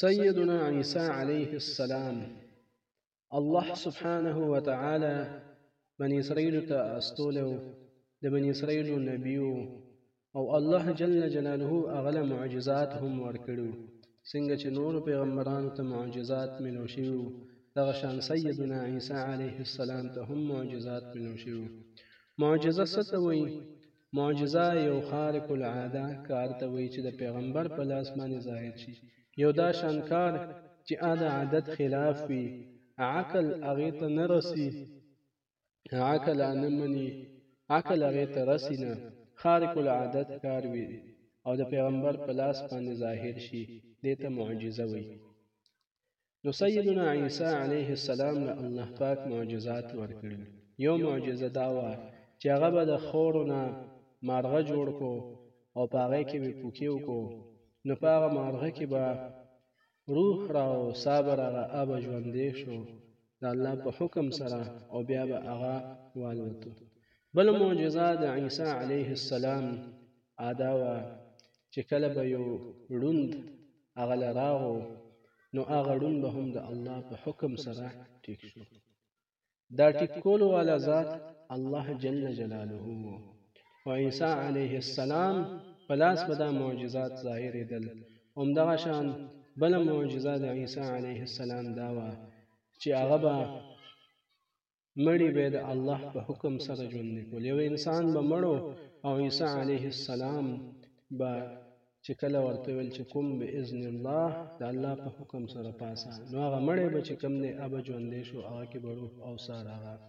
سیدنا عیسی علیه السلام الله سبحانه و تعالی بنی اسرائیل ته استولو د بنی اسرائیل نبیو او الله جل جلاله اغل معجزات هم ورکړو څنګه چې نور پیغمبرانو ته معجزات ملو شیو دغه شان سیدنا عیسی علیه السلام ته هم معجزات ملو شیو معجزه څه ته وایي معجزه یو خارق العاده کار ته وایي چې د پیغمبر په لاس باندې ظاهر شي. یو دا شان کار چې ا د عادت خلاف وي، عقل هغې ته نه رسي، عقل ا نه مني، عقل هغې ته رسي نه، خارق العادت کار وي او د پیغمبر په لاس باندې ظاهر شي، دې ته معجزه وایي. نو سیدنا عیسی علیه السلام له الله پاک معجزات ورکړي یو معجزه دا وه چې هغه به د خورو نه مارغه جوړ کو او په هغه کې به پوکې وکړو نو په هغه مارغه کې به روح را او سا به راغه ابه ژوندې شو د الله په حکم سره او بیا به هغه والوتو بل معجزه د عیسی علیه السلام ادا وه چې کله به یو ړوند هغه له راغو نو هغه ړوند به هم د الله په حکم سره ټیک شو دا ټیک کولو والا ذات الله جل جلاله وو او عیسی علیه السلام په لاس به دا معجزات ظاهرېدل همدغه شان بله معجزه د عیسی علیه السلام دا وه چې هغه به مړي به د الله په حکم سره ژوندي کول یو انسان به مړو او عیسی علیه السلام به چې کله ورته ویل چې کوم به اذن الله د الله په حکم سره پاسه نو هغه مړی به چې کم دی ابه ژوندې شو هغه کې به روح او سا راغله